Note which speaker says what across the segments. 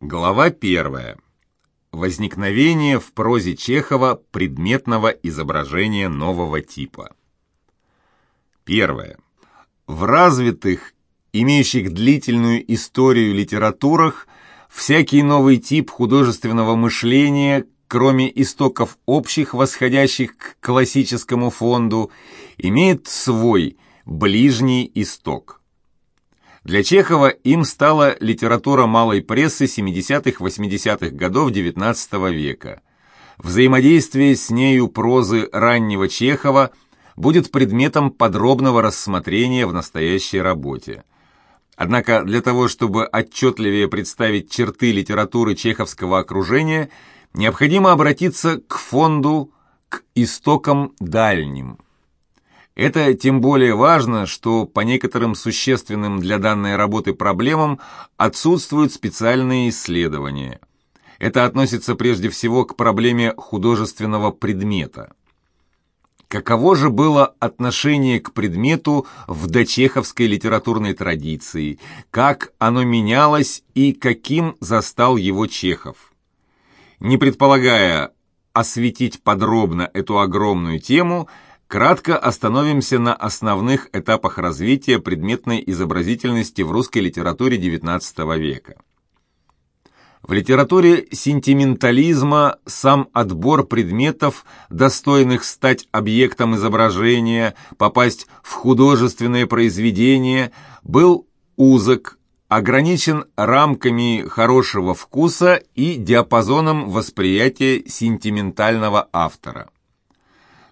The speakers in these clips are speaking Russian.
Speaker 1: Глава первая. Возникновение в прозе Чехова предметного изображения нового типа. Первое. В развитых, имеющих длительную историю литературах, всякий новый тип художественного мышления, кроме истоков общих, восходящих к классическому фонду, имеет свой, ближний исток. Для Чехова им стала литература малой прессы 70-80-х годов XIX века. Взаимодействие с нею прозы раннего Чехова будет предметом подробного рассмотрения в настоящей работе. Однако для того, чтобы отчетливее представить черты литературы чеховского окружения, необходимо обратиться к фонду, к истокам дальним – это тем более важно, что по некоторым существенным для данной работы проблемам отсутствуют специальные исследования. Это относится прежде всего к проблеме художественного предмета. Каково же было отношение к предмету в дочеховской литературной традиции, как оно менялось и каким застал его Чехов? Не предполагая осветить подробно эту огромную тему – Кратко остановимся на основных этапах развития предметной изобразительности в русской литературе XIX века. В литературе сентиментализма сам отбор предметов, достойных стать объектом изображения, попасть в художественное произведение, был узок, ограничен рамками хорошего вкуса и диапазоном восприятия сентиментального автора.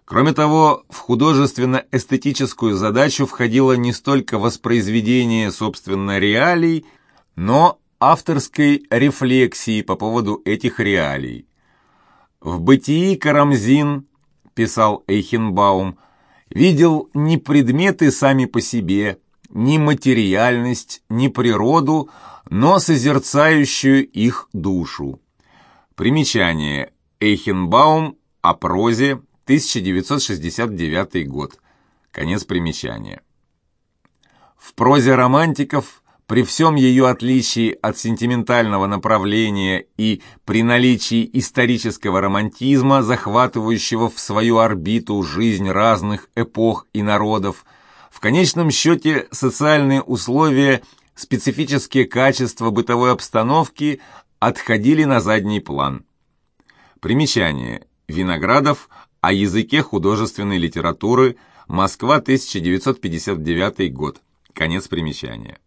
Speaker 1: Кроме того, в художественно-эстетическую задачу входило не столько воспроизведение, собственно, реалий, но авторской рефлексии по поводу этих реалий. В «Бытии Карамзин», писал Эйхенбаум, видел не предметы сами по себе, ни материальность, ни природу, но созерцающую их душу. Примечание. Эйхенбаум о прозе, 1969 год. Конец примечания. В прозе романтиков, при всем ее отличии от сентиментального направления и при наличии исторического романтизма, захватывающего в свою орбиту жизнь разных эпох и народов, в конечном счете социальные условия, специфические качества бытовой обстановки отходили на задний план. Примечание. Виноградов о языке художественной литературы. Москва, 1959 год. Конец примечания.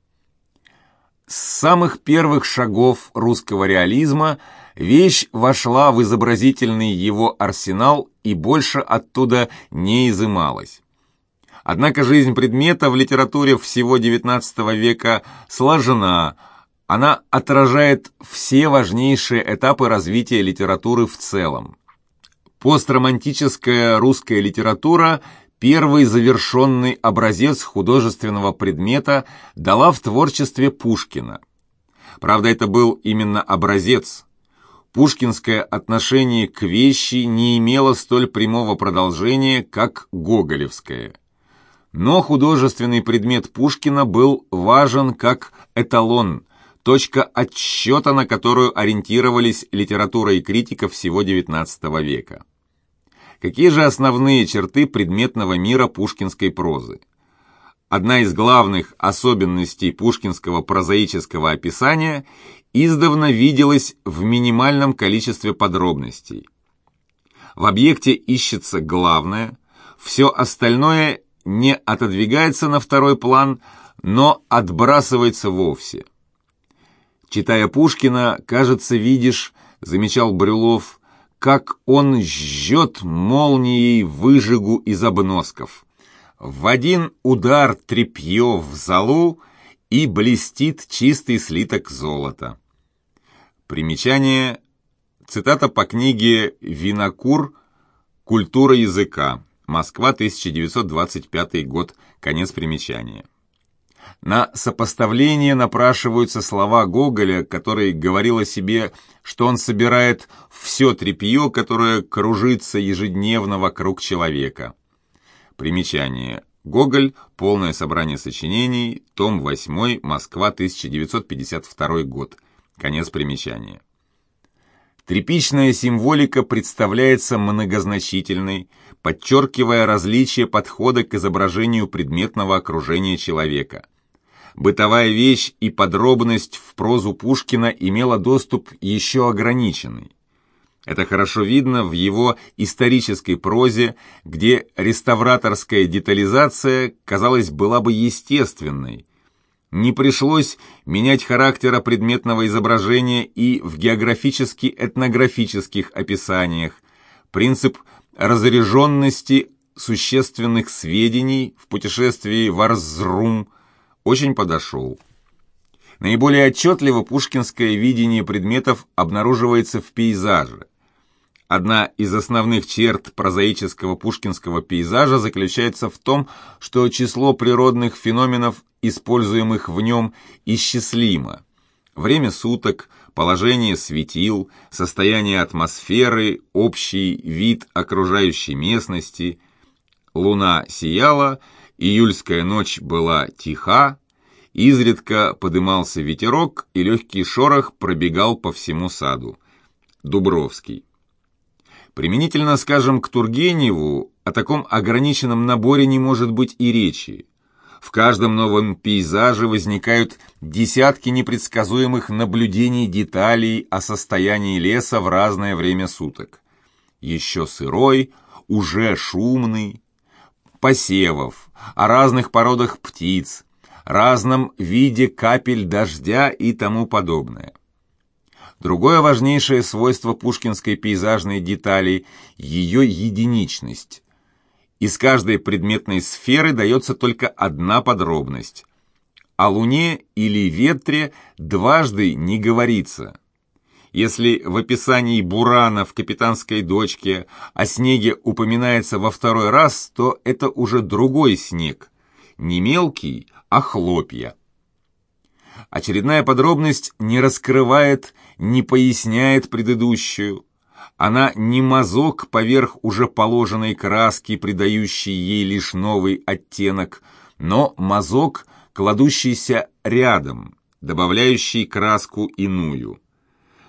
Speaker 1: С самых первых шагов русского реализма вещь вошла в изобразительный его арсенал и больше оттуда не изымалась. Однако жизнь предмета в литературе всего XIX века сложена, она отражает все важнейшие этапы развития литературы в целом. Постромантическая русская литература первый завершенный образец художественного предмета дала в творчестве Пушкина. Правда, это был именно образец. Пушкинское отношение к вещи не имело столь прямого продолжения, как гоголевское. Но художественный предмет Пушкина был важен как эталон, точка отсчета, на которую ориентировались литература и критика всего XIX века. Какие же основные черты предметного мира пушкинской прозы? Одна из главных особенностей пушкинского прозаического описания издавна виделась в минимальном количестве подробностей. В объекте ищется главное, все остальное не отодвигается на второй план, но отбрасывается вовсе. Читая Пушкина, кажется, видишь, замечал Брюлов, как он жжет молнией выжигу из обносков. В один удар трепье в залу, и блестит чистый слиток золота. Примечание. Цитата по книге «Винокур. Культура языка». Москва, 1925 год. Конец примечания. На сопоставление напрашиваются слова Гоголя, который говорил о себе, что он собирает все тряпье, которое кружится ежедневно вокруг человека. Примечание. Гоголь. Полное собрание сочинений. Том 8. Москва. 1952 год. Конец примечания. Тряпичная символика представляется многозначительной, подчеркивая различие подхода к изображению предметного окружения человека. Бытовая вещь и подробность в прозу Пушкина имела доступ еще ограниченный. Это хорошо видно в его исторической прозе, где реставраторская детализация, казалось, была бы естественной. Не пришлось менять характера предметного изображения и в географически-этнографических описаниях. Принцип разряженности существенных сведений в путешествии в Арзрум очень подошел. Наиболее отчетливо пушкинское видение предметов обнаруживается в пейзаже. Одна из основных черт прозаического пушкинского пейзажа заключается в том, что число природных феноменов, используемых в нем, исчислимо. Время суток, положение светил, состояние атмосферы, общий вид окружающей местности. Луна сияла, июльская ночь была тиха, изредка подымался ветерок, и легкий шорох пробегал по всему саду. Дубровский. Применительно, скажем, к Тургеневу, о таком ограниченном наборе не может быть и речи. В каждом новом пейзаже возникают десятки непредсказуемых наблюдений деталей о состоянии леса в разное время суток. Еще сырой, уже шумный, посевов, о разных породах птиц, разном виде капель дождя и тому подобное. Другое важнейшее свойство пушкинской пейзажной детали – ее единичность. Из каждой предметной сферы дается только одна подробность. О Луне или ветре дважды не говорится. Если в описании Бурана в «Капитанской дочке» о снеге упоминается во второй раз, то это уже другой снег. Не мелкий, а хлопья. Очередная подробность не раскрывает, не поясняет предыдущую. Она не мазок поверх уже положенной краски, придающей ей лишь новый оттенок, но мазок, кладущийся рядом, добавляющий краску иную.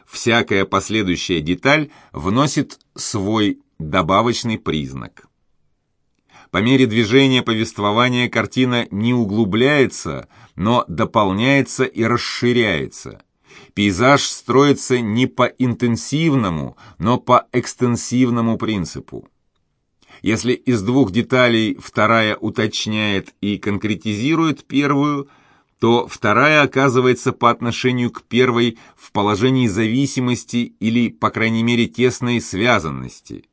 Speaker 1: Всякая последующая деталь вносит свой добавочный признак. По мере движения повествования картина не углубляется, но дополняется и расширяется. Пейзаж строится не по интенсивному, но по экстенсивному принципу. Если из двух деталей вторая уточняет и конкретизирует первую, то вторая оказывается по отношению к первой в положении зависимости или, по крайней мере, тесной связанности.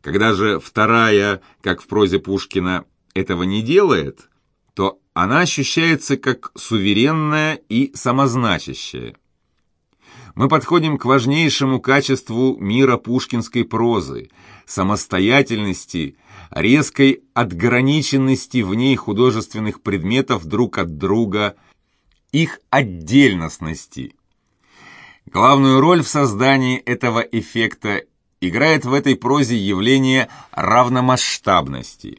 Speaker 1: Когда же вторая, как в прозе Пушкина, этого не делает, то она ощущается как суверенная и самозначащая. Мы подходим к важнейшему качеству мира пушкинской прозы – самостоятельности, резкой отграниченности в ней художественных предметов друг от друга, их отдельностности. Главную роль в создании этого эффекта играет в этой прозе явление равномасштабности.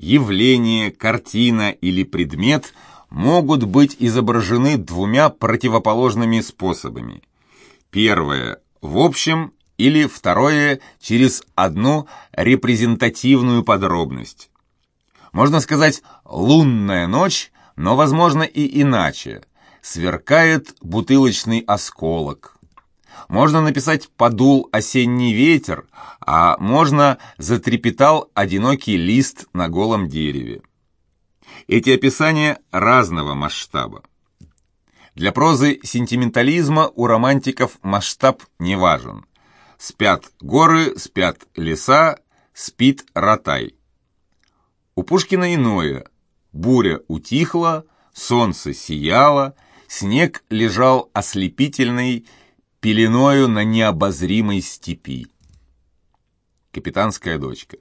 Speaker 1: Явление, картина или предмет могут быть изображены двумя противоположными способами. Первое – в общем, или второе – через одну репрезентативную подробность. Можно сказать «лунная ночь», но, возможно, и иначе. Сверкает бутылочный осколок, можно написать «подул осенний ветер», а можно «затрепетал одинокий лист на голом дереве». Эти описания разного масштаба. Для прозы сентиментализма у романтиков масштаб не важен. Спят горы, спят леса, спит ротай. У Пушкина иное. Буря утихла, солнце сияло, снег лежал ослепительный, пеленою на необозримой степи. Капитанская дочка.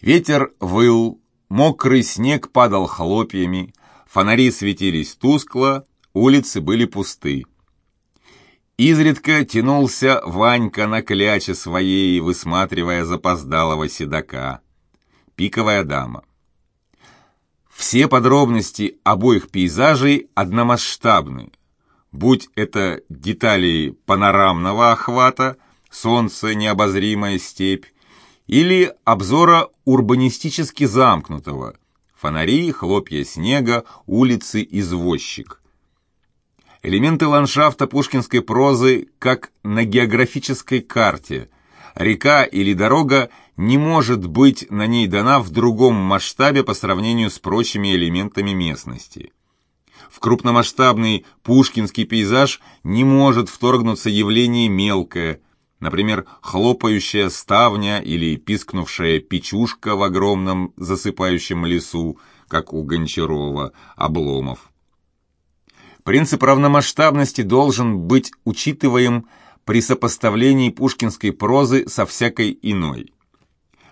Speaker 1: Ветер выл, мокрый снег падал хлопьями, фонари светились тускло, улицы были пусты. Изредка тянулся Ванька на кляче своей, высматривая запоздалого седока. Пиковая дама. Все подробности обоих пейзажей одномасштабны, будь это детали панорамного охвата, солнце, необозримая степь, или обзора урбанистически замкнутого, фонари, хлопья снега, улицы, извозчик. Элементы ландшафта пушкинской прозы как на географической карте. Река или дорога не может быть на ней дана в другом масштабе по сравнению с прочими элементами местности. В крупномасштабный пушкинский пейзаж не может вторгнуться явление мелкое, например, хлопающая ставня или пискнувшая печушка в огромном засыпающем лесу, как у Гончарова, Обломов. Принцип равномасштабности должен быть учитываем при сопоставлении пушкинской прозы со всякой иной.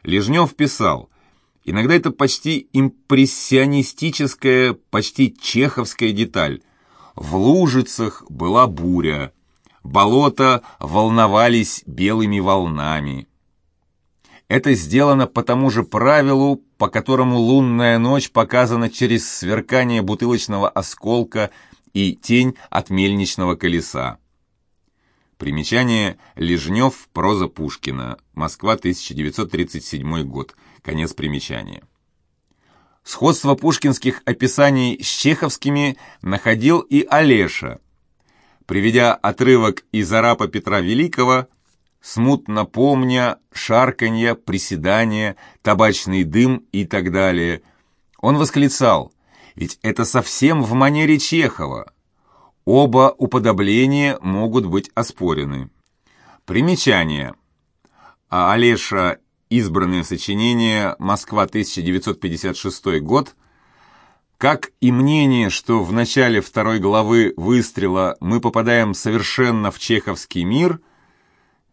Speaker 1: Лежнев писал, иногда это почти импрессионистическая, почти чеховская деталь. В лужицах была буря, болота волновались белыми волнами. Это сделано по тому же правилу, по которому лунная ночь показана через сверкание бутылочного осколка – и тень от мельничного колеса. Примечание Лежнев, проза Пушкина, Москва, 1937 год, конец примечания. Сходство пушкинских описаний с чеховскими находил и Олеша. Приведя отрывок из арапа Петра Великого, смутно помня шарканье, приседания, табачный дым и так далее, он восклицал – ведь это совсем в манере Чехова. Оба уподобления могут быть оспорены. Примечание. А Олеша «Избранное сочинение. Москва, 1956 год», как и мнение, что в начале второй главы «Выстрела» мы попадаем совершенно в чеховский мир,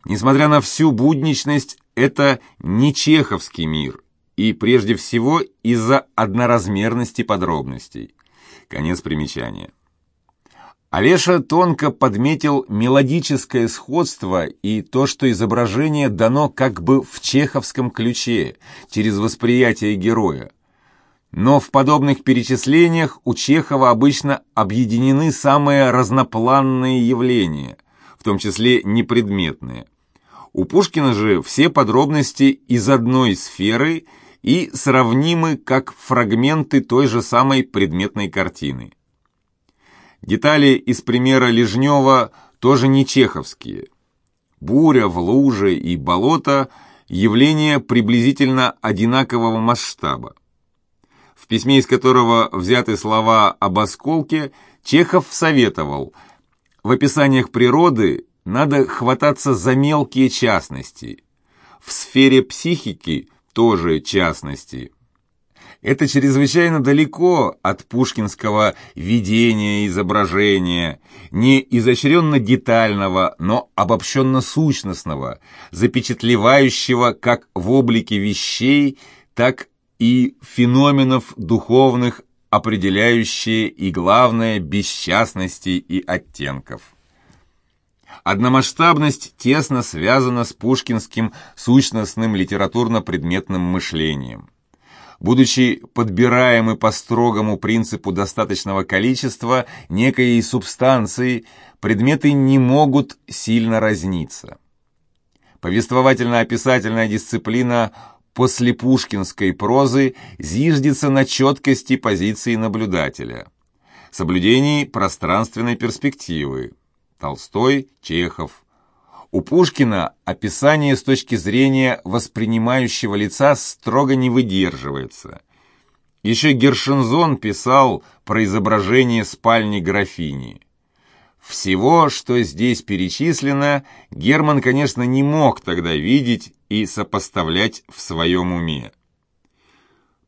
Speaker 1: несмотря на всю будничность, это не чеховский мир – и прежде всего из-за одноразмерности подробностей. Конец примечания. Олеша тонко подметил мелодическое сходство и то, что изображение дано как бы в чеховском ключе, через восприятие героя. Но в подобных перечислениях у Чехова обычно объединены самые разнопланные явления, в том числе непредметные. У Пушкина же все подробности из одной сферы – и сравнимы как фрагменты той же самой предметной картины. Детали из примера Лежнева тоже не чеховские. Буря в луже и болото – явления приблизительно одинакового масштаба. В письме, из которого взяты слова об осколке, Чехов советовал в описаниях природы надо хвататься за мелкие частности. В сфере психики – тоже частности. Это чрезвычайно далеко от пушкинского видения изображения, не изощренно детального, но обобщенно сущностного, запечатлевающего как в облике вещей, так и феноменов духовных, определяющие и, главное, бесчастности и оттенков. Одномасштабность тесно связана с пушкинским сущностным литературно-предметным мышлением. Будучи подбираемы по строгому принципу достаточного количества некой субстанции, предметы не могут сильно разниться. Повествовательно-описательная дисциплина после пушкинской прозы зиждется на четкости позиции наблюдателя, соблюдении пространственной перспективы, Толстой, Чехов. У Пушкина описание с точки зрения воспринимающего лица строго не выдерживается. Еще Гершензон писал про изображение спальни графини. Всего, что здесь перечислено, Герман, конечно, не мог тогда видеть и сопоставлять в своем уме.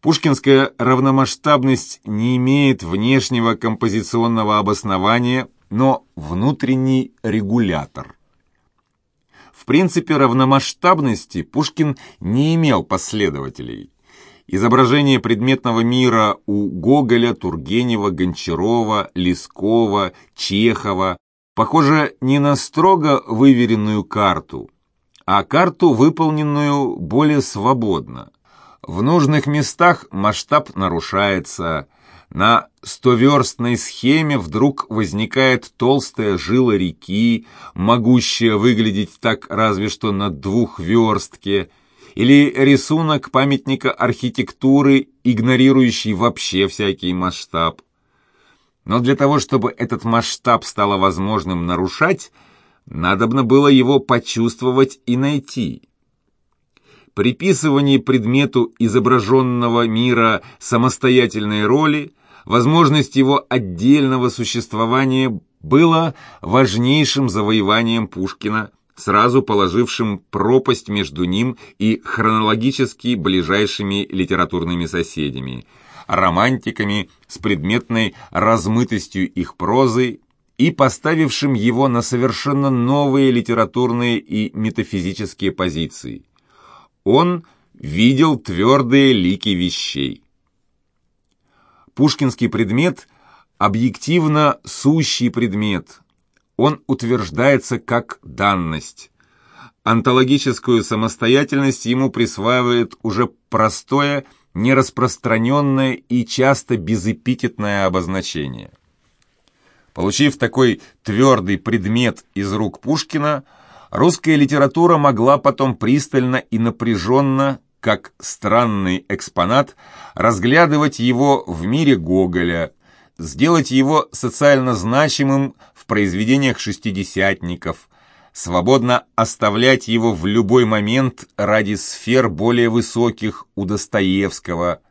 Speaker 1: Пушкинская равномасштабность не имеет внешнего композиционного обоснования но внутренний регулятор. В принципе равномасштабности Пушкин не имел последователей. Изображение предметного мира у Гоголя, Тургенева, Гончарова, Лескова, Чехова похоже не на строго выверенную карту, а карту, выполненную более свободно. В нужных местах масштаб нарушается, На стоверстной схеме вдруг возникает толстая жила реки, могущая выглядеть так разве что на двухверстке, или рисунок памятника архитектуры, игнорирующий вообще всякий масштаб. Но для того, чтобы этот масштаб стало возможным нарушать, надобно было его почувствовать и найти. Приписывание предмету изображенного мира самостоятельной роли, возможность его отдельного существования было важнейшим завоеванием Пушкина, сразу положившим пропасть между ним и хронологически ближайшими литературными соседями – романтиками с предметной размытостью их прозы и поставившим его на совершенно новые литературные и метафизические позиции. Он видел твердые лики вещей. Пушкинский предмет – объективно сущий предмет. Он утверждается как данность. Онтологическую самостоятельность ему присваивает уже простое – нераспространенное и часто безэпитетное обозначение. Получив такой твердый предмет из рук Пушкина, русская литература могла потом пристально и напряженно, как странный экспонат, разглядывать его в мире Гоголя, сделать его социально значимым в произведениях шестидесятников, свободно оставлять его в любой момент ради сфер более высоких у Достоевского,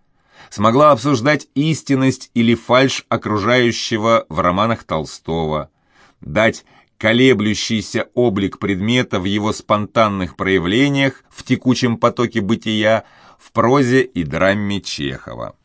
Speaker 1: смогла обсуждать истинность или фальшь окружающего в романах Толстого, дать колеблющийся облик предмета в его спонтанных проявлениях в текучем потоке бытия в прозе и драме Чехова.